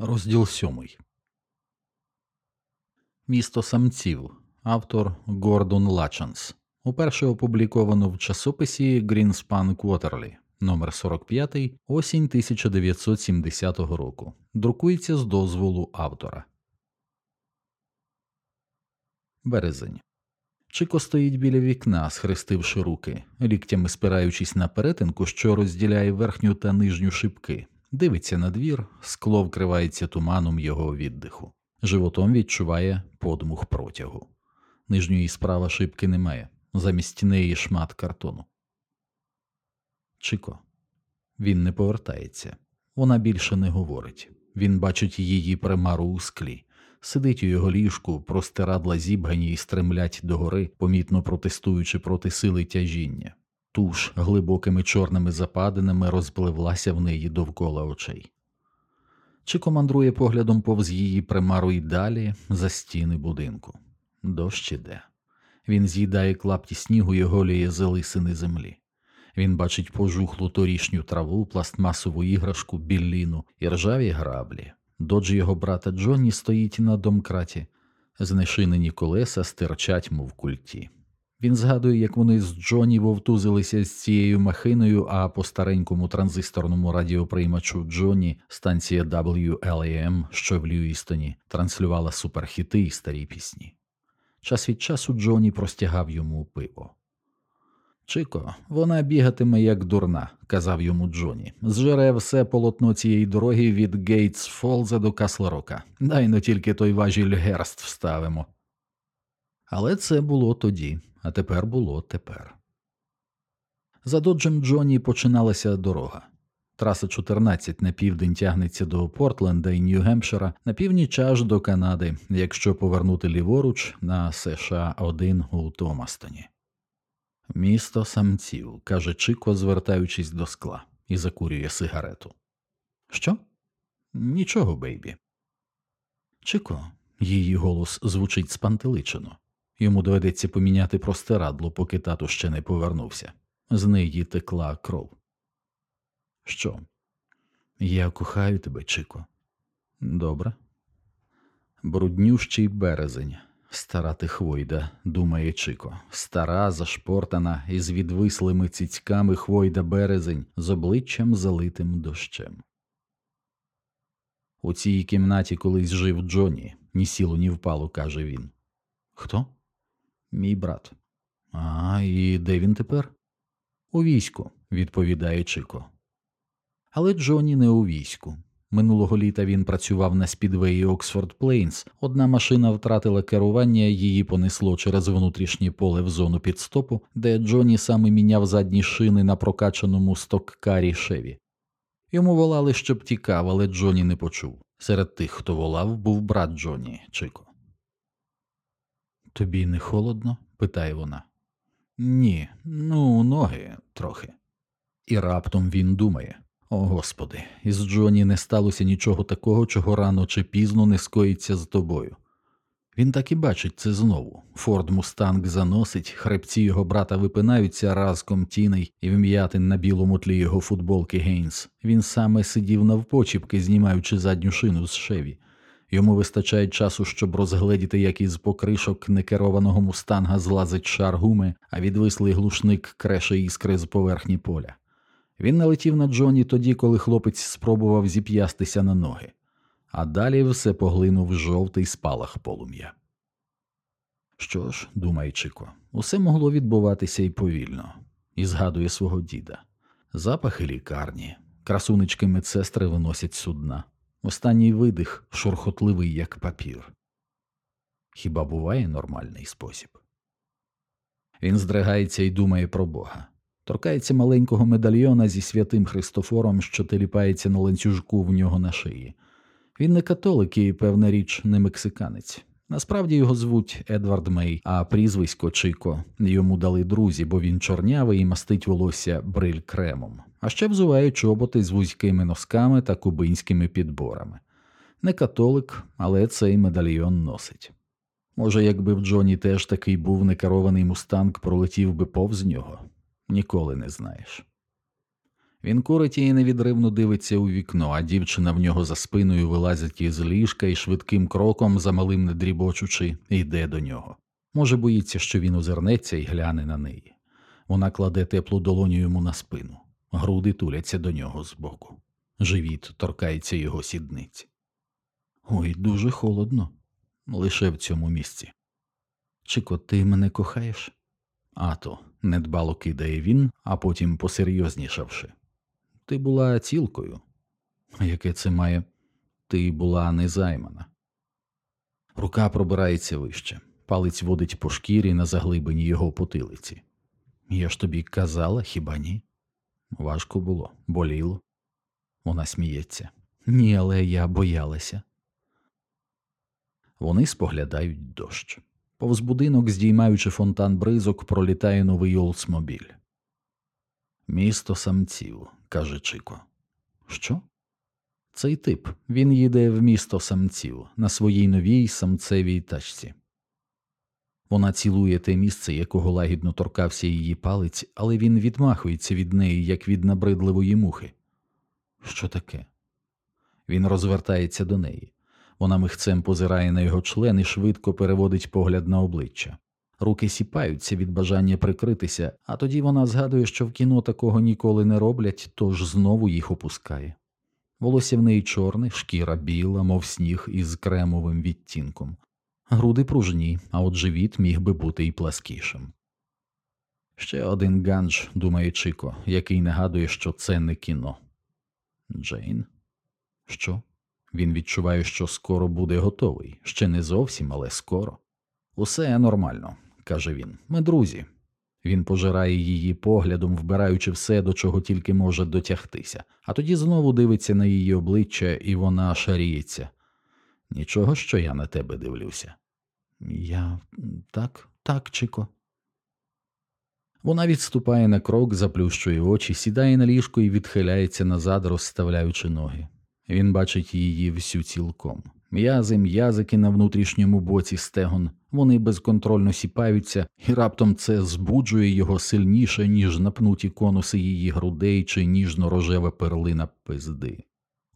Розділ сьомий. Місто самців. Автор Гордон Лачанс. Уперше опубліковано в часописі Greenspan Quarterly, номер 45, осінь 1970 року. Друкується з дозволу автора. Березень. Чико стоїть біля вікна, схрестивши руки, ліктями спираючись на перетинку, що розділяє верхню та нижню шибки. Дивиться на двір, скло вкривається туманом його віддиху. Животом відчуває подмух протягу. Нижньої справа шибки немає, замість неї шмат картону. Чико. Він не повертається. Вона більше не говорить. Він бачить її примару у склі. Сидить у його ліжку, простирадла зібгані і стремлять догори, помітно протестуючи проти сили тяжіння. Туш глибокими чорними западинами розпливлася в неї довкола очей. Чи командрує поглядом повз її примару й далі за стіни будинку. Дощ іде. Він з'їдає клапті снігу і голіє залисини землі. Він бачить пожухлу торішню траву, пластмасову іграшку, білліну і ржаві граблі. Додж його брата Джонні стоїть на домкраті, знешинені колеса стирчать, мов культі. Він згадує, як вони з Джонні вовтузилися з цією махиною, а по старенькому транзисторному радіоприймачу Джонні станція WLAM, що в Льюістоні, транслювала суперхіти і старі пісні. Час від часу Джонні простягав йому пиво. Чико, вона бігатиме як дурна, казав йому Джонні. Зжере все полотно цієї дороги від Гейтс Фолза до Каслерока. Дай но тільки той важіль герст вставимо. Але це було тоді, а тепер було тепер. За доджем Джонні починалася дорога. Траса 14 на південь тягнеться до Портленда і Нью-Гемпшира, на північ аж до Канади, якщо повернути ліворуч на США 1 у Томастоні. Місто самців, каже Чико, звертаючись до скла, і закурює сигарету. Що? Нічого, бейбі. Чико, її голос звучить спантеличено. Йому доведеться поміняти простирадло, поки тато ще не повернувся. З неї текла кров. Що? Я кохаю тебе, Чико. Добре. Бруднющий березень, стара тихвойда, думає Чико, стара, зашпортана, із відвислими цицьками хвойда березень, з обличчям залитим дощем. У цій кімнаті колись жив Джонні, ні сіло, ні впало, каже він. Хто? Мій брат. А, і де він тепер? У війську, відповідає Чико. Але Джонні не у війську. Минулого літа він працював на спідвеї Оксфорд Плейнс. Одна машина втратила керування, її понесло через внутрішнє поле в зону пітстопу, де Джонні саме міняв задні шини на прокачаному стоккарі Шеві. Йому волали, щоб тікав, але Джонні не почув. Серед тих, хто волав, був брат Джонні, Чико. Тобі не холодно? питає вона. Ні, ну, ноги трохи. І раптом він думає о господи, із Джоні не сталося нічого такого, чого рано чи пізно не скоїться з тобою. Він так і бачить це знову. Форд Мустанг заносить, хребці його брата випинаються разком тіней і вм'ятин на білому тлі його футболки Гейнс. Він саме сидів навпочіпки, знімаючи задню шину з шеві. Йому вистачає часу, щоб розгледіти, як із покришок некерованого мустанга злазить шар гуми, а відвислий глушник креше іскри з поверхні поля. Він налетів на Джоні тоді, коли хлопець спробував зіп'ястися на ноги, а далі все поглинув жовтий спалах полум'я. Що ж, думає Чико, усе могло відбуватися і повільно, і згадує свого діда. Запахи лікарні, красунички медсестри виносять судна. Останній видих шурхотливий, як папір. Хіба буває нормальний спосіб? Він здригається і думає про Бога, торкається маленького медальйона зі святим Христофором, що теліпається на ланцюжку в нього на шиї. Він не католик і, певна річ, не мексиканець. Насправді його звуть Едвард Мей, а прізвисько Чико йому дали друзі, бо він чорнявий і мастить волосся бриль кремом, а ще взуває чоботи з вузькими носками та кубинськими підборами. Не католик, але цей медальйон носить. Може, якби в Джоні теж такий був некерований мустанг, пролетів би повз нього, ніколи не знаєш. Він курить і невідривно дивиться у вікно, а дівчина в нього за спиною вилазить із ліжка і швидким кроком, замалим не дрібочучи, йде до нього. Може, боїться, що він озирнеться і гляне на неї. Вона кладе теплу долоню йому на спину, груди туляться до нього збоку. Живіт торкається його сідниці. Ой, дуже холодно, лише в цьому місці. Чико, ти мене кохаєш? А то, недбало кидає він, а потім посерйознішавши. Ти була цілкою. Яке це має? Ти була незаймана. Рука пробирається вище, палець водить по шкірі на заглибині його потилиці. Я ж тобі казала, хіба ні? Важко було, боліло. Вона сміється. Ні, але я боялася. Вони споглядають дощ. Повз будинок, здіймаючи фонтан бризок, пролітає новий Олдсмобіль. Місто самців, каже Чико. Що? Цей тип. Він їде в місто самців на своїй новій самцевій тачці. Вона цілує те місце, якого лагідно торкався її палець, але він відмахується від неї, як від набридливої мухи. Що таке? Він розвертається до неї. Вона михцем позирає на його член і швидко переводить погляд на обличчя. Руки сіпаються від бажання прикритися, а тоді вона згадує, що в кіно такого ніколи не роблять, тож знову їх опускає. Волосся в неї чорне, шкіра біла, мов сніг із кремовим відтінком. Груди пружні, а от живіт міг би бути і пласкішим. Ще один ганж, думає Чико, який нагадує, що це не кіно. Джейн? Що? Він відчуває, що скоро буде готовий. Ще не зовсім, але скоро. Усе нормально, каже він. Ми друзі. Він пожирає її поглядом, вбираючи все, до чого тільки може дотягтися, а тоді знову дивиться на її обличчя, і вона шаріється. Нічого, що я на тебе дивлюся. Я так, так, Чико. Вона відступає на крок, заплющує очі, сідає на ліжко і відхиляється назад, розставляючи ноги. Він бачить її всю цілком. М'язи, м'язики на внутрішньому боці стегон, вони безконтрольно сіпаються, і раптом це збуджує його сильніше, ніж напнуті конуси її грудей чи ніжно рожева перлина пизди.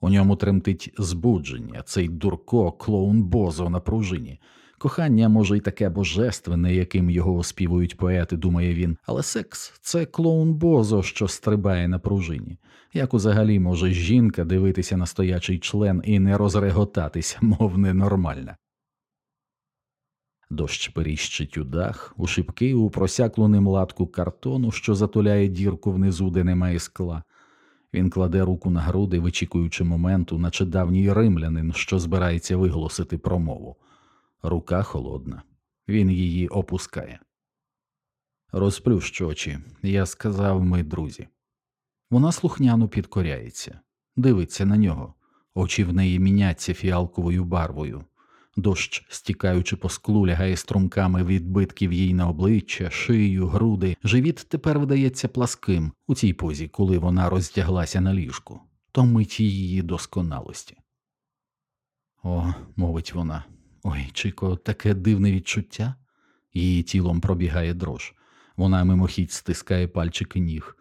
У ньому тремтить збудження, цей дурко, клоун бозо на пружині. Кохання, може, й таке божественне, яким його оспівують поети, думає він, але секс це клоун бозо, що стрибає на пружині. Як узагалі може жінка дивитися на стоячий член і не розреготатися, мов ненормальна? Дощ періщить у дах, у шибки, у просяклу ним латку картону, що затуляє дірку внизу, де немає скла. Він кладе руку на груди, вичікуючи моменту, наче давній римлянин, що збирається виголосити промову. Рука холодна. Він її опускає. Розплющ очі. Я сказав ми друзі. Вона слухняно підкоряється, дивиться на нього, очі в неї міняться фіалковою барвою. Дощ, стікаючи по склу, лягає струмками відбитків їй на обличчя, шию, груди. Живіт тепер видається пласким у цій позі, коли вона роздяглася на ліжку, то мить її досконалості. О, мовить вона. Ой, Чико, таке дивне відчуття. Її тілом пробігає дрож. Вона мимохідь стискає пальчики ніг.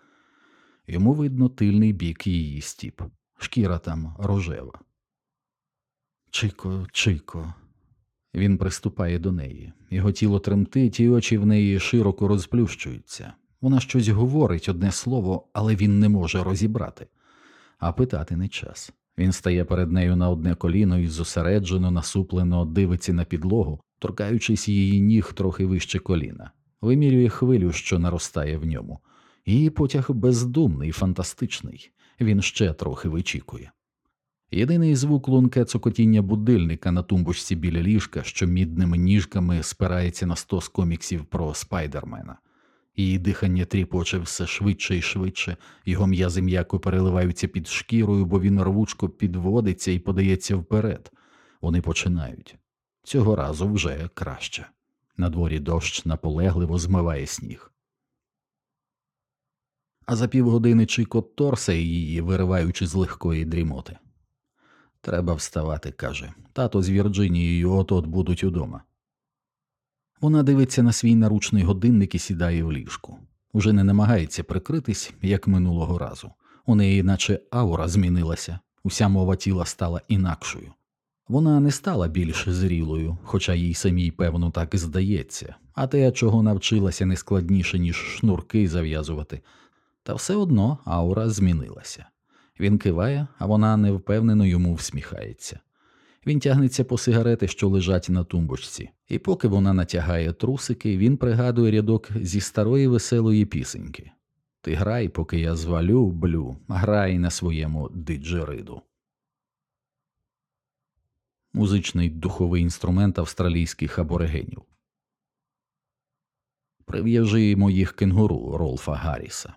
Йому видно тильний бік її стіп, шкіра там рожева. Чико, Чико. Він приступає до неї. Його тіло тремтить, і очі в неї широко розплющуються. Вона щось говорить одне слово, але він не може розібрати, а питати не час. Він стає перед нею на одне коліно і зосереджено, насуплено дивиться на підлогу, торкаючись її ніг трохи вище коліна, вимірює хвилю, що наростає в ньому. Її потяг бездумний, фантастичний, він ще трохи вичікує. Єдиний звук лунке цокотіння будильника на тумбочці біля ліжка, що мідними ніжками спирається на сто з коміксів про спайдермена. Її дихання тріпоче все швидше і швидше, його м'язи м'яко переливаються під шкірою, бо він рвучко підводиться і подається вперед. Вони починають. Цього разу вже краще. На дворі дощ наполегливо змиває сніг. А за півгодини Чико торсає її, вириваючи з легкої дрімоти. Треба вставати, каже. Тато з Вірджинією от от будуть удома. Вона дивиться на свій наручний годинник і сідає в ліжку. Уже не намагається прикритись, як минулого разу. У неї, наче аура змінилася, уся мова тіла стала інакшою. Вона не стала більш зрілою, хоча їй самій, певно, так і здається, а те, чого навчилася не складніше, ніж шнурки зав'язувати, та все одно аура змінилася. Він киває, а вона невпевнено йому всміхається. Він тягнеться по сигарети, що лежать на тумбочці, і поки вона натягає трусики, він пригадує рядок зі старої веселої пісеньки Ти грай, поки я звалю, блю, грай на своєму диджериду. Музичний духовий інструмент австралійських аборигенів. Прив'яжи моїх кенгуру Ролфа Гарріса.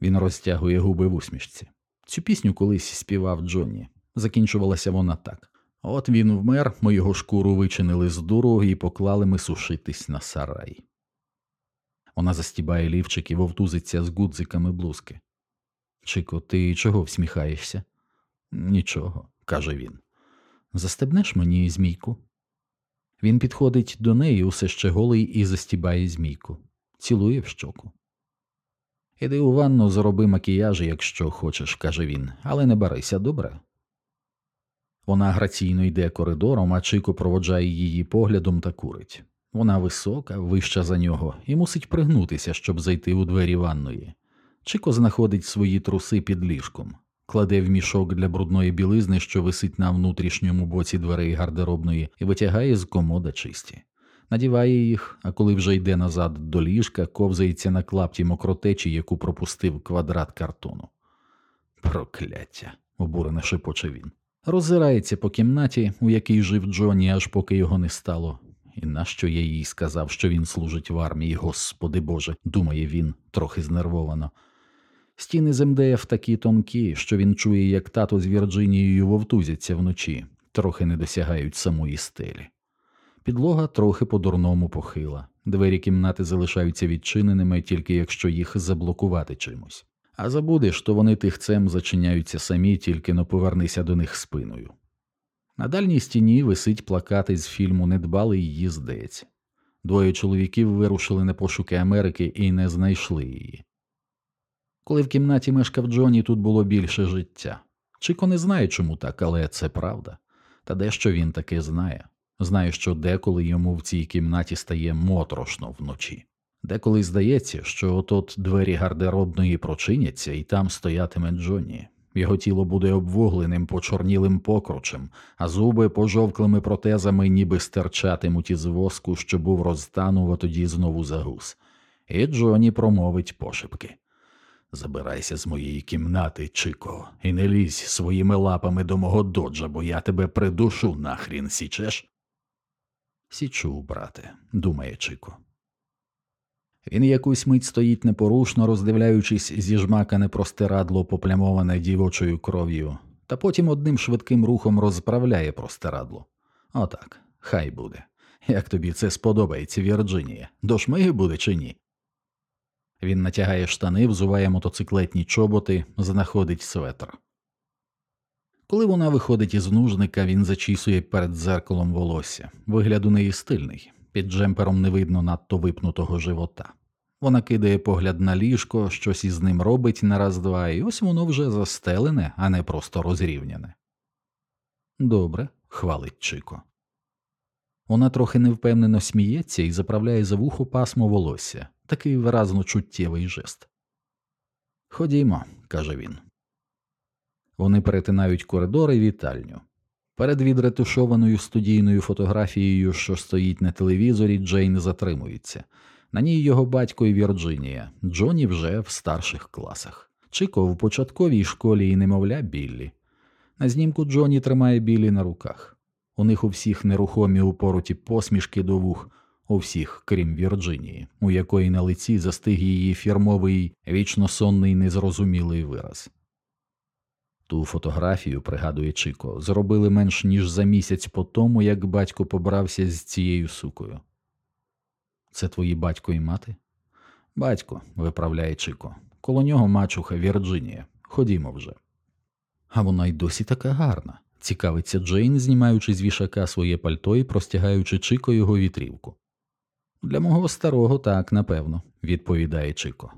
Він розтягує губи в усмішці. Цю пісню колись співав Джонні. Закінчувалася вона так. От він вмер, ми його шкуру вичинили з дуру і поклали ми сушитись на сарай. Вона застібає лівчик і вовтузиться з гудзиками блузки. Чико, ти чого всміхаєшся? Нічого, каже він. Застебнеш мені змійку? Він підходить до неї усе ще голий і застібає змійку, цілує в щоку. Іди у ванну, зроби макіяж, якщо хочеш, каже він, але не барися добре. Вона граційно йде коридором, а Чико проводжає її поглядом та курить. Вона висока, вища за нього, і мусить пригнутися, щоб зайти у двері ванної. Чико знаходить свої труси під ліжком, кладе в мішок для брудної білизни, що висить на внутрішньому боці дверей гардеробної, і витягає з комода чисті. Надіває їх, а коли вже йде назад до ліжка, ковзається на клапті мокротечі, яку пропустив квадрат картону. Прокляття, обурено шепоче він. Роззирається по кімнаті, у якій жив Джонні, аж поки його не стало. І нащо я їй сказав, що він служить в армії, господи Боже, думає він, трохи знервовано. Стіни з МДФ такі тонкі, що він чує, як тато з Вірджинією вовтузяться вночі, трохи не досягають самої стелі. Підлога трохи по-дурному похила, двері кімнати залишаються відчиненими, тільки якщо їх заблокувати чимось. А забудеш, то вони тихцем зачиняються самі, тільки но повернися до них спиною. На дальній стіні висить плакат із фільму Недбалий їздець. Двоє чоловіків вирушили на пошуки Америки і не знайшли її. Коли в кімнаті мешкав Джоні, тут було більше життя. Чико не знає, чому так, але це правда. Та дещо він таки знає. Знає, що деколи йому в цій кімнаті стає моторошно вночі. Деколи здається, що отот двері гардеробної прочиняться, і там стоятиме Джонні. Його тіло буде обвугленим почорнілим покручем, а зуби пожовклими протезами ніби стирчатимуть із воску, що був розтанув, а тоді знову загус. І Джонні промовить пошепки. Забирайся з моєї кімнати, Чико, і не лізь своїми лапами до мого доджа, бо я тебе придушу нахрін січеш. Січу, брате, думає Чико. Він якусь мить стоїть непорушно, роздивляючись зіжмакане простирадло, поплямоване дівочою кров'ю, та потім одним швидким рухом розправляє простирадло. Отак, хай буде. Як тобі це сподобається, Вірджинія? До шмиги буде чи ні? Він натягає штани, взуває мотоциклетні чоботи, знаходить светр. Коли вона виходить із нужника, він зачісує перед дзеркалом волосся. Вигляд у неї стильний, під джемпером не видно надто випнутого живота. Вона кидає погляд на ліжко, щось із ним робить на раз два, і ось воно вже застелене, а не просто розрівняне. Добре, хвалить Чико. Вона трохи невпевнено сміється і заправляє за вухо пасмо волосся, такий виразно чуттєвий жест. Ходімо, каже він. Вони перетинають коридор і вітальню. Перед відретушованою студійною фотографією, що стоїть на телевізорі, Джейн затримується. На ній його батько і Вірджинія, Джоні вже в старших класах. Чико в початковій школі і немовля Біллі. На знімку Джоні тримає Біллі на руках. У них у всіх нерухомі упороті посмішки до вух, у всіх, крім Вірджинії, у якої на лиці застиг її фірмовий, вічно сонний незрозумілий вираз. Ту фотографію, пригадує Чико, зробили менш ніж за місяць по тому, як батько побрався з цією сукою. Це твої батько і мати? Батько, виправляє Чико. Коло нього мачуха Вірджинія. Ходімо вже. А вона й досі така гарна. Цікавиться Джейн, знімаючи з вішака своє пальто і простягаючи Чико його вітрівку. Для мого старого так, напевно, відповідає Чико.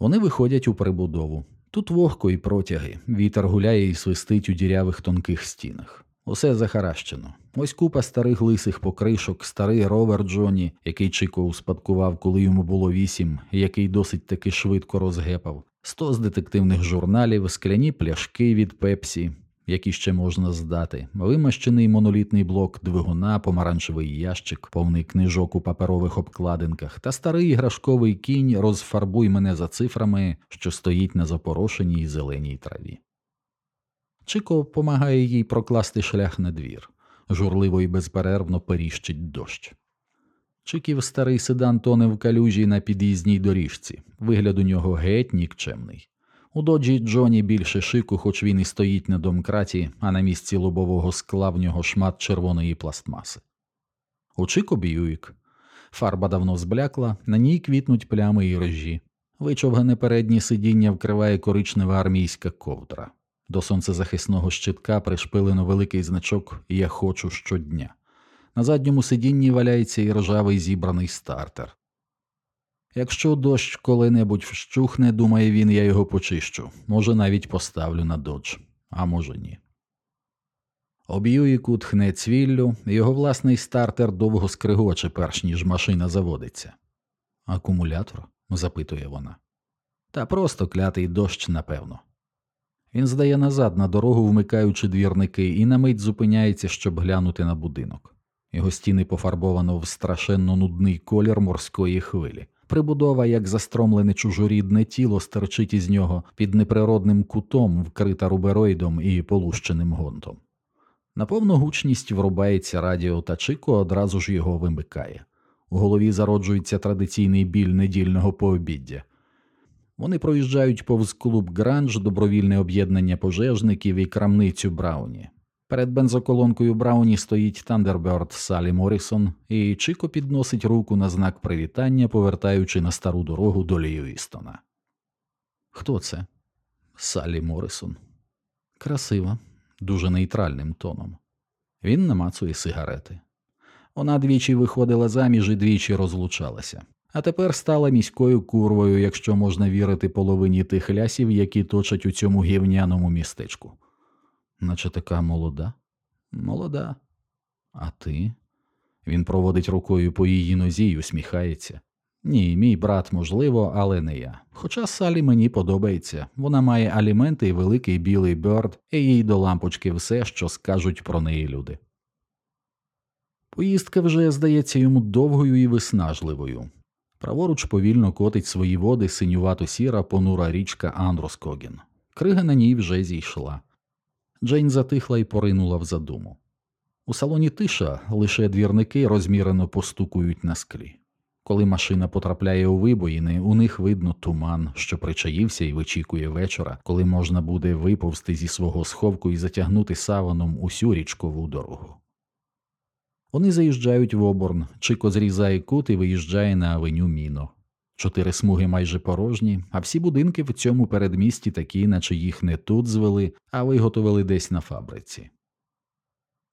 Вони виходять у прибудову. Тут вогко і протяги, вітер гуляє і свистить у дірявих тонких стінах. Усе захаращено. Ось купа старих лисих покришок, старий ровер Джоні, який Чико успадкував, коли йому було вісім, який досить таки швидко розгепав, сто з детективних журналів, скляні пляшки від пепсі, які ще можна здати, вимащений монолітний блок двигуна, помаранчевий ящик, повний книжок у паперових обкладинках, та старий іграшковий кінь розфарбуй мене за цифрами, що стоїть на запорошеній зеленій траві. Чико помагає їй прокласти шлях на двір. Журливо і безперервно періщить дощ. Чиків старий седан тоне в калюжі на під'їзній доріжці. Вигляд у нього геть нікчемний. У доджі Джоні більше шику, хоч він і стоїть на домкраті, а на місці лобового скла в нього шмат червоної пластмаси. У Чико Б'юїк. Фарба давно зблякла, на ній квітнуть плями і рожі. Вичовгане переднє сидіння вкриває коричнева армійська ковдра. До сонцезахисного щитка пришпилено великий значок Я хочу щодня. На задньому сидінні валяється і ржавий зібраний стартер. Якщо дощ коли-небудь вщухне, думає він, я його почищу, може, навіть поставлю на додж, а може ні. Об'юїку тхне цвіллю, його власний стартер довго скригоче, перш ніж машина заводиться. Акумулятор? запитує вона. Та просто клятий дощ, напевно. Він здає назад на дорогу, вмикаючи двірники, і на мить зупиняється, щоб глянути на будинок. Його стіни пофарбовано в страшенно нудний колір морської хвилі. Прибудова, як застромлене чужорідне тіло, стерчить із нього під неприродним кутом, вкрита рубероїдом і полущеним гонтом. На повну гучність врубається радіо та Чико одразу ж його вимикає. У голові зароджується традиційний біль недільного пообіддя. Вони проїжджають повз клуб Гранж, добровільне об'єднання пожежників і крамницю Брауні. Перед бензоколонкою Брауні стоїть Тандерберд Салі Моррісон, і Чико підносить руку на знак привітання, повертаючи на стару дорогу до Льюістона. Хто це? Салі Моррисон. Красива, дуже нейтральним тоном. Він намацує сигарети. Вона двічі виходила заміж і двічі розлучалася, а тепер стала міською курвою, якщо можна вірити половині тих лясів, які точать у цьому гівняному містечку. Наче така молода? Молода. А ти? Він проводить рукою по її нозі й усміхається. Ні, мій брат, можливо, але не я. Хоча Салі мені подобається. Вона має аліменти і великий білий бёрд, і їй до лампочки все, що скажуть про неї люди. Поїздка вже здається йому довгою і виснажливою. Праворуч повільно котить свої води синювато сіра понура річка Андроскогін. Крига на ній вже зійшла. Джейн затихла і поринула в задуму. У салоні тиша лише двірники розмірено постукують на склі. Коли машина потрапляє у вибоїни, у них видно туман, що причаївся і вичікує вечора, коли можна буде виповзти зі свого сховку і затягнути саваном усю річкову дорогу. Вони заїжджають в оборн, Чико зрізає кут і виїжджає на авеню Міно. Чотири смуги майже порожні, а всі будинки в цьому передмісті такі, наче їх не тут звели, а виготовили десь на фабриці.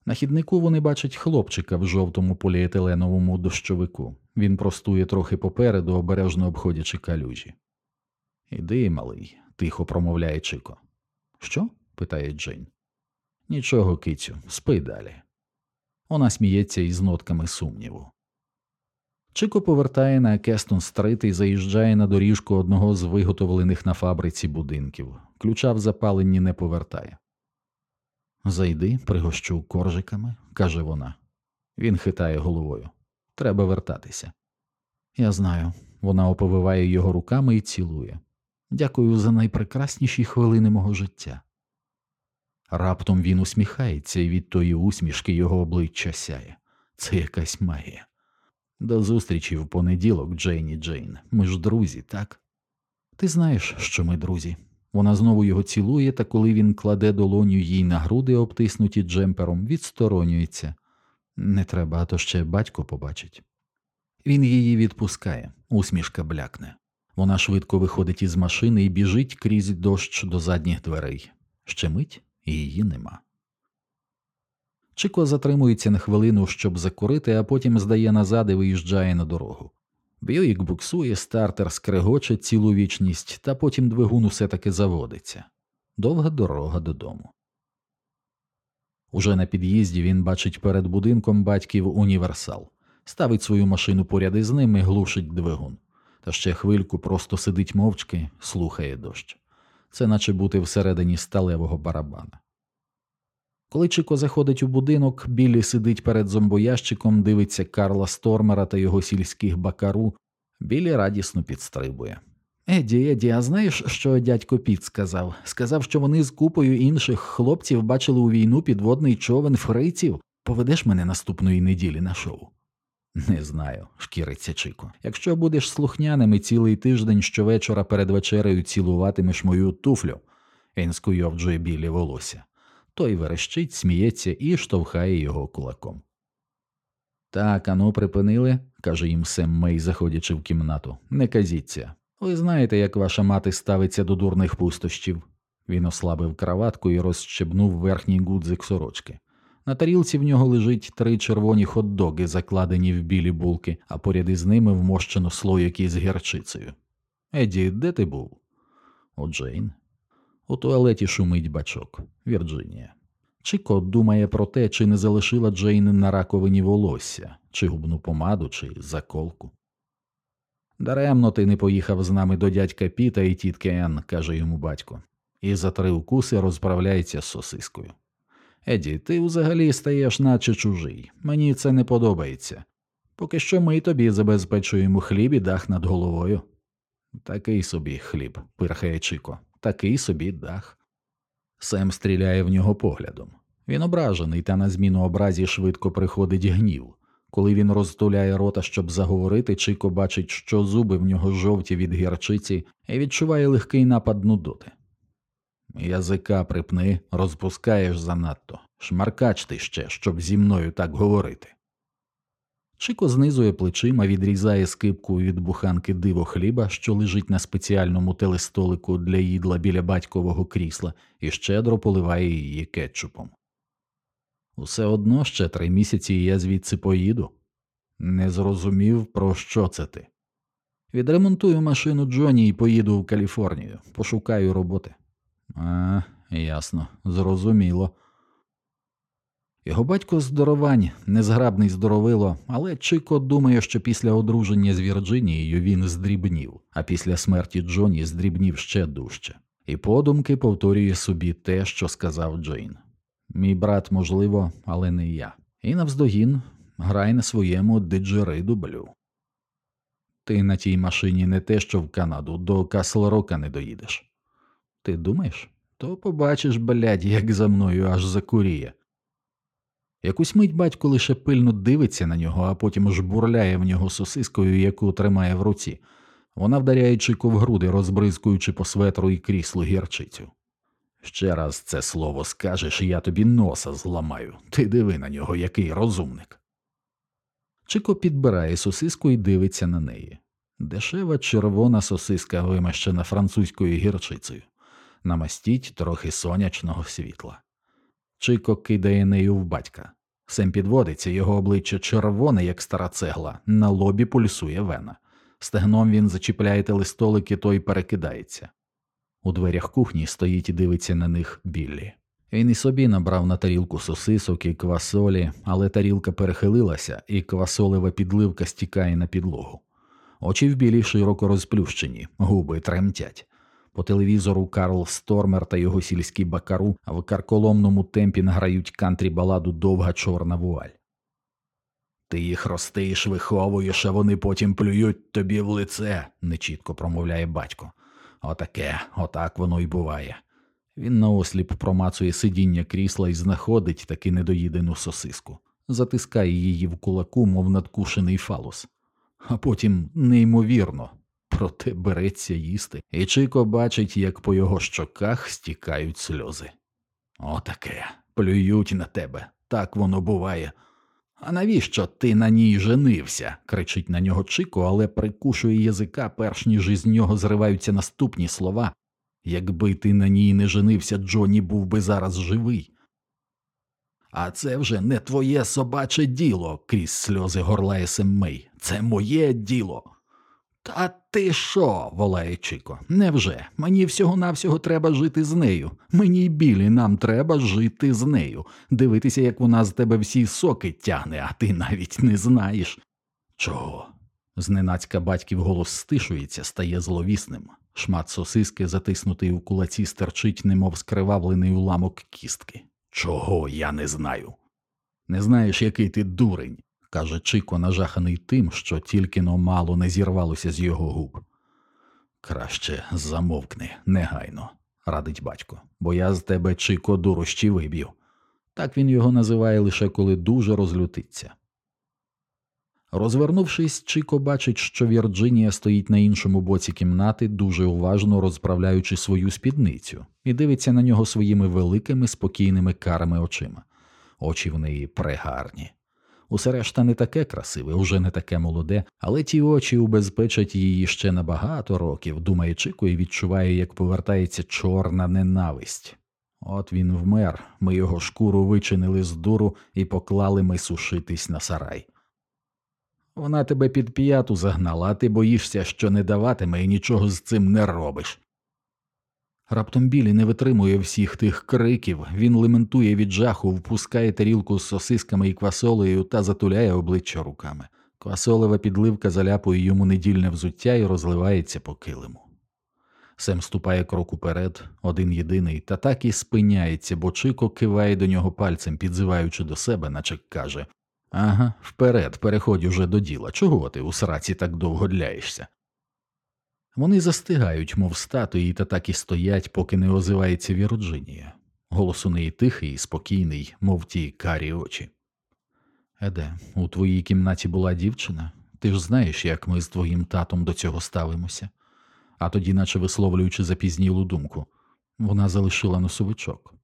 На хіднику вони бачать хлопчика в жовтому поліетиленовому дощовику. Він простує трохи попереду, обережно обходячи калюжі. Іди, малий, тихо промовляє Чико. Що? питає Джейн. Нічого, кицю, спи далі. Вона сміється із нотками сумніву. Чико повертає на Кестон Стрит і заїжджає на доріжку одного з виготовлених на фабриці будинків. Ключа в запаленні не повертає. Зайди, пригощу коржиками, каже вона. Він хитає головою. Треба вертатися. Я знаю. Вона оповиває його руками і цілує. Дякую за найпрекрасніші хвилини мого життя. Раптом він усміхається, і від тої усмішки його обличчя сяє. Це якась магія. До зустрічі в понеділок, Джейні Джейн. Ми ж друзі, так? Ти знаєш, що ми друзі. Вона знову його цілує, та коли він кладе долоню їй на груди, обтиснуті джемпером, відсторонюється. Не треба, а то ще батько побачить. Він її відпускає, усмішка блякне. Вона швидко виходить із машини і біжить крізь дощ до задніх дверей. Ще мить і її нема. Чико затримується на хвилину, щоб закурити, а потім здає назад і виїжджає на дорогу. Бьюік буксує, стартер скрегоче цілу вічність, та потім двигун усе таки заводиться. Довга дорога додому. Уже на під'їзді він бачить перед будинком батьків універсал, ставить свою машину поряд із ним і глушить двигун, та ще хвильку просто сидить мовчки, слухає дощ. Це наче бути всередині сталевого барабана. Коли Чико заходить у будинок, Біллі сидить перед зомбоящиком, дивиться Карла Стормера та його сільських бакару. Біллі радісно підстрибує. Еді, Еді, а знаєш, що дядько Піт сказав? Сказав, що вони з купою інших хлопців бачили у війну підводний човен фриців. Поведеш мене наступної неділі на шоу? Не знаю, шкіриться Чико. Якщо будеш слухняним і цілий тиждень щовечора перед вечерею цілуватимеш мою туфлю, він скуйовджує білі волосся. Той верещить, сміється і штовхає його кулаком. Так, ану, припинили, каже їм Сем Мей, заходячи в кімнату. Не казіться. Ви знаєте, як ваша мати ставиться до дурних пустощів. Він ослабив краватку і розщебнув верхній гудзик сорочки. На тарілці в нього лежить три червоні хот-доги, закладені в білі булки, а поряд із ними вмощено слоїк із гірчицею. Еді, де ти був? У Джейн. У туалеті шумить бачок. Вірджинія. Чіко думає про те, чи не залишила Джейн на раковині волосся, чи губну помаду, чи заколку. Даремно ти не поїхав з нами до дядька Піта і тітки Ен, каже йому батько, і за три укуси розправляється з сосискою. Еді, ти взагалі стаєш наче чужий. Мені це не подобається. Поки що ми тобі забезпечуємо хліб і дах над головою. Такий собі хліб, пирхає Чико, такий собі дах. Сем стріляє в нього поглядом. Він ображений, та на зміну образі швидко приходить гнів. Коли він розтуляє рота, щоб заговорити, Чико бачить, що зуби в нього жовті від гірчиці, і відчуває легкий напад нудоти. Язика припни, розпускаєш занадто. Шмаркач ти ще, щоб зі мною так говорити. Чико знизує плечима, відрізає скипку від буханки диво хліба, що лежить на спеціальному телестолику для їдла біля батькового крісла, і щедро поливає її кетчупом. Усе одно ще три місяці я звідси поїду. Не зрозумів, про що це ти. Відремонтую машину Джоні і поїду в Каліфорнію, пошукаю роботи. А, ясно, зрозуміло. Його батько здоровань, незграбний здоровило, але Чико думає, що після одруження з Вірджинією він здрібнів, а після смерті Джоні здрібнів ще дужче, і подумки повторює собі те, що сказав Джейн. Мій брат, можливо, але не я. І навздогін грай на своєму диджеридублю. Ти на тій машині не те, що в Канаду, до Каслрока не доїдеш. Ти думаєш? То побачиш, блядь, як за мною аж закуріє. Якусь мить батько лише пильно дивиться на нього, а потім жбурляє в нього сосискою, яку тримає в руці. Вона вдаряє Чику в груди, розбризкуючи по светру і кріслу гірчицю. Ще раз це слово скажеш, я тобі носа зламаю. Ти диви на нього, який розумник. Чико підбирає сосиску і дивиться на неї. Дешева червона сосиска, вимащена французькою гірчицею. Намастіть трохи сонячного світла. Чико кидає нею в батька. Сем підводиться, його обличчя червоне, як стара цегла, на лобі пульсує вена. Стегном він зачіпляє телестолик і той перекидається. У дверях кухні стоїть і дивиться на них Біллі. Він і собі набрав на тарілку сосисок і квасолі, але тарілка перехилилася, і квасолева підливка стікає на підлогу. Очі в білі широко розплющені, губи тремтять. По телевізору Карл Стормер та його сільські бакару в карколомному темпі награють кантрі баладу довга чорна вуаль. Ти їх ростиш, виховуєш, а вони потім плюють тобі в лице, нечітко промовляє батько. Отаке, отак воно й буває. Він наосліп промацує сидіння крісла і знаходить таки недоїдену сосиску, затискає її в кулаку, мов надкушений фалус, а потім неймовірно, проте береться їсти, і Чико бачить, як по його щоках стікають сльози. Отаке, плюють на тебе, так воно буває. А навіщо ти на ній женився? кричить на нього Чико, але прикушує язика, перш ніж із нього зриваються наступні слова. Якби ти на ній не женився, Джоні був би зараз живий. А це вже не твоє собаче діло, крізь сльози горлає Семмей. Це моє діло. Та ти що? волає Чіко. Невже? Мені всього навсього треба жити з нею. Мені й білі нам треба жити з нею. Дивитися, як вона з тебе всі соки тягне, а ти навіть не знаєш. Чого? Зненацька батьків голос стишується, стає зловісним. Шмат сосиски, затиснутий у кулаці, стерчить, немов скривавлений уламок кістки. Чого я не знаю? Не знаєш, який ти дурень, каже Чико, нажаханий тим, що тільки но мало не зірвалося з його губ. Краще замовкни, негайно, радить батько, бо я з тебе Чико дурощі виб'ю. Так він його називає лише коли дуже розлютиться. Розвернувшись, Чико бачить, що Вірджинія стоїть на іншому боці кімнати, дуже уважно розправляючи свою спідницю, і дивиться на нього своїми великими спокійними карими очима. Очі в неї прегарні. Усе решта не таке красиве, уже не таке молоде, але ті очі убезпечать її ще на багато років, думає Чико і відчуває, як повертається чорна ненависть. От він вмер, ми його шкуру вичинили з дуру і поклали ми сушитись на сарай. Вона тебе під п'яту загнала, а ти боїшся, що не даватиме і нічого з цим не робиш. Раптом білі не витримує всіх тих криків, він лементує від жаху, впускає тарілку з сосисками і квасолею та затуляє обличчя руками. Квасолева підливка заляпує йому недільне взуття і розливається по килиму. Сем ступає крок уперед, один єдиний, та так і спиняється, бо Чико киває до нього пальцем, підзиваючи до себе, наче каже Ага, вперед, переходь уже до діла. Чого ти у сраці так довго дляєшся? Вони застигають, мов статуї, та так і стоять, поки не озивається Вірджинія. Голос у неї тихий і спокійний, мов ті карі очі. Еде, у твоїй кімнаті була дівчина? Ти ж знаєш, як ми з твоїм татом до цього ставимося. А тоді, наче висловлюючи запізнілу думку, вона залишила носовичок.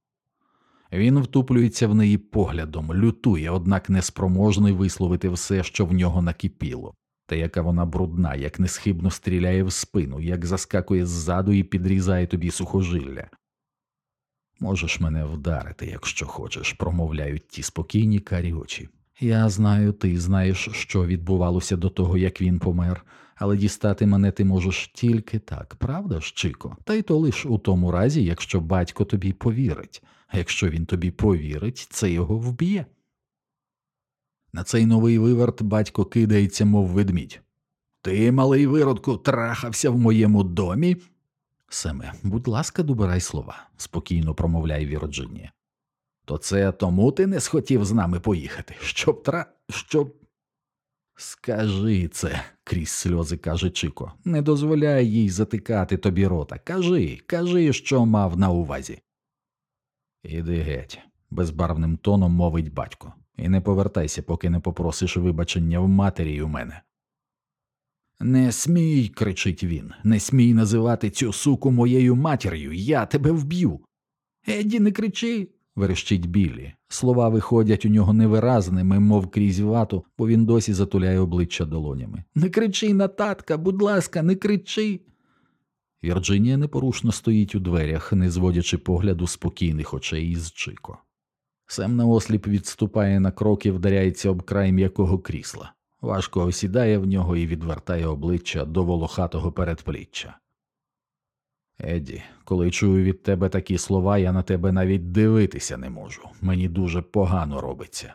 Він втуплюється в неї поглядом, лютує, однак неспроможний висловити все, що в нього накипіло, та яка вона брудна, як несхибно стріляє в спину, як заскакує ззаду і підрізає тобі сухожилля. Можеш мене вдарити, якщо хочеш, промовляють ті спокійні карі очі. Я знаю, ти знаєш, що відбувалося до того, як він помер, але дістати мене ти можеш тільки так, правда ж, Чико? Та й то лиш у тому разі, якщо батько тобі повірить, а якщо він тобі повірить, це його вб'є. На цей новий виверт батько кидається, мов ведмідь. Ти, малий виродку, трахався в моєму домі. Семе, будь ласка, добирай слова, спокійно промовляє Вірджинія. То це тому ти не схотів з нами поїхати, щоб тра. щоб. Скажи це, крізь сльози каже Чико, не дозволяй їй затикати тобі рота. Кажи, кажи, що мав на увазі. Іди геть, безбарвним тоном мовить батько, і не повертайся, поки не попросиш вибачення в матері у мене. Не смій, кричить він, не смій називати цю суку моєю матір'ю, я тебе вб'ю. Еді, не кричи. верещить Біллі. Слова виходять у нього невиразними, мов крізь вату, бо він досі затуляє обличчя долонями. Не кричи на татка, будь ласка, не кричи. Вірджинія непорушно стоїть у дверях, не зводячи погляду спокійних очей із Чико. Сем наосліп відступає на крок і вдаряється об край м'якого крісла, важко осідає в нього і відвертає обличчя до волохатого передпліччя. Еді, коли чую від тебе такі слова, я на тебе навіть дивитися не можу. Мені дуже погано робиться.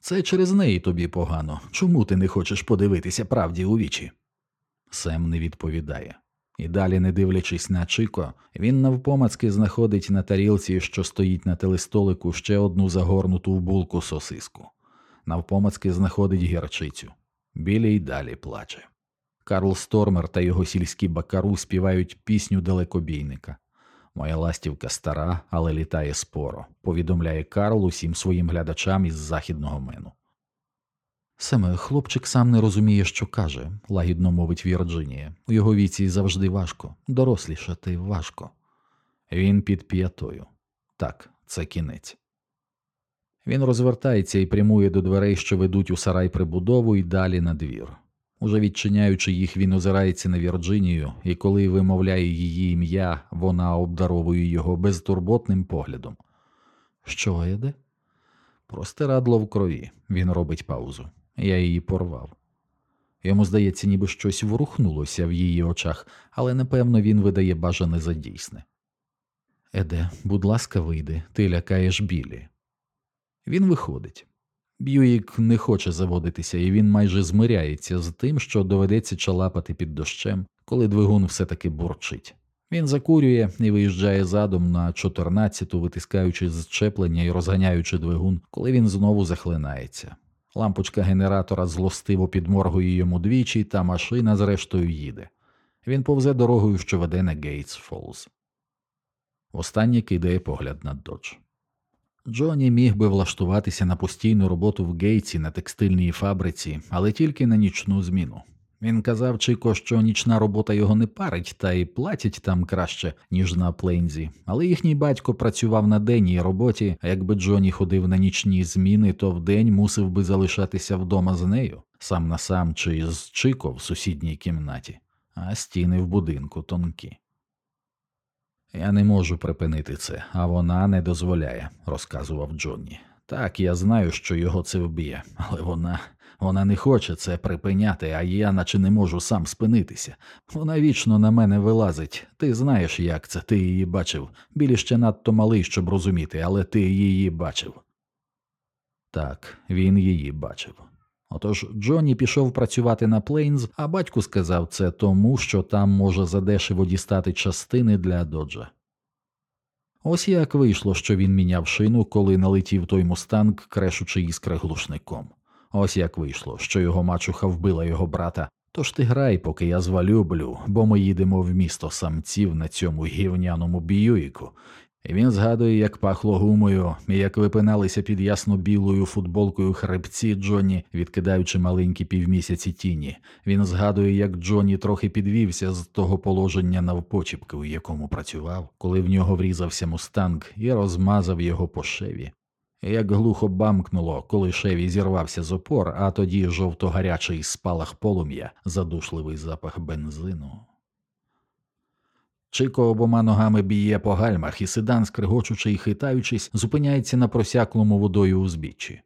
Це через неї тобі погано. Чому ти не хочеш подивитися правді у вічі? Сем не відповідає. І далі, не дивлячись на Чико, він навпомацки знаходить на тарілці, що стоїть на телестолику, ще одну загорнуту в булку сосиску. Навпомацки знаходить гірчицю. Білі й далі плаче. Карл Стормер та його сільські бакару співають пісню далекобійника. Моя ластівка стара, але літає споро, повідомляє Карл усім своїм глядачам із західного мену. Семе, хлопчик сам не розуміє, що каже, лагідно мовить Вірджинія. У його віці завжди важко, дорослішати важко. Він під п'ятою. Так, це кінець. Він розвертається і прямує до дверей, що ведуть у сарай прибудову, і далі на двір. Уже відчиняючи їх, він озирається на Вірджинію, і коли вимовляє її ім'я, вона обдаровує його безтурботним поглядом. Що Еде? Простирадло в крові. Він робить паузу. Я її порвав. Йому здається, ніби щось ворухнулося в її очах, але напевно він видає бажане за дійсне. Еде, будь ласка, вийди, ти лякаєш білі. Він виходить. Б'юїк не хоче заводитися, і він майже змиряється з тим, що доведеться чалапати під дощем, коли двигун все таки бурчить. Він закурює і виїжджає задом на 14-ту, витискаючи зчеплення і розганяючи двигун, коли він знову захлинається. Лампочка генератора злостиво підморгує йому двічі, та машина зрештою їде. Він повзе дорогою, що веде на Гейтс Фолз. Останнє кидає погляд на додж. Джоні міг би влаштуватися на постійну роботу в Гейтсі на текстильній фабриці, але тільки на нічну зміну. Він казав Чико, що нічна робота його не парить, та й платять там краще, ніж на плензі. Але їхній батько працював на денній роботі, а якби Джоні ходив на нічні зміни, то вдень мусив би залишатися вдома з нею, сам на сам чи з Чико в сусідній кімнаті, а стіни в будинку тонкі. Я не можу припинити це, а вона не дозволяє, розказував Джонні. Так, я знаю, що його це вб'є, але вона вона не хоче це припиняти, а я наче не можу сам спинитися. Вона вічно на мене вилазить. Ти знаєш, як це, ти її бачив. Білі ще надто малий, щоб розуміти, але ти її бачив. Так, він її бачив. Отож Джонні пішов працювати на Плейнз, а батьку сказав це тому, що там може задешево дістати частини для доджа. Ось як вийшло, що він міняв шину, коли налетів той мустанг, крешучи іскри глушником. Ось як вийшло, що його мачуха вбила його брата. Тож ти грай, поки я звалюблю, бо ми їдемо в місто самців на цьому гівняному б'юїку. І він згадує, як пахло гумою, і як випиналися під ясно білою футболкою хребці Джонні, відкидаючи маленькі півмісяці тіні. Він згадує, як Джонні трохи підвівся з того положення навпочіпки, у якому працював, коли в нього врізався мустанг і розмазав його по шеві як глухо бамкнуло, коли шеві зірвався з опор, а тоді жовто гарячий спалах полум'я, задушливий запах бензину. Чико обома ногами б'є по гальмах, і седан, скригочучи і хитаючись, зупиняється на просяклому водою узбіччі.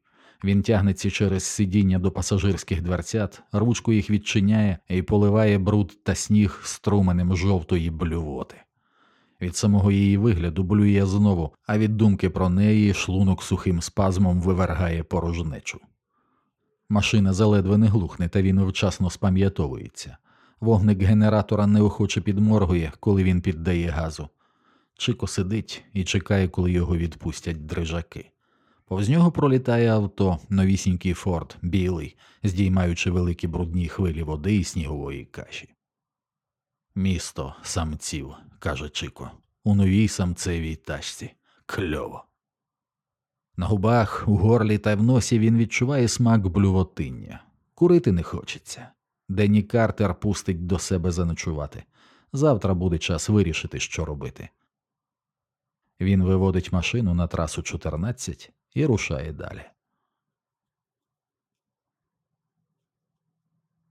Він тягнеться через сидіння до пасажирських дверцят, ручку їх відчиняє і поливає бруд та сніг струменем жовтої блювоти. Від самого її вигляду блює знову, а від думки про неї шлунок сухим спазмом вивергає порожнечу. Машина заледве не глухне, та він вчасно спам'ятовується. Вогник генератора неохоче підморгує, коли він піддає газу. Чико сидить і чекає, коли його відпустять дрижаки. Повз нього пролітає авто, новісінький форт, білий, здіймаючи великі брудні хвилі води і снігової каші. Місто самців, каже Чико, у новій самцевій тачці. Кльово. На губах, у горлі та в носі він відчуває смак блювотиння. Курити не хочеться. Денні Картер пустить до себе заночувати. Завтра буде час вирішити, що робити. Він виводить машину на трасу 14 і рушає далі.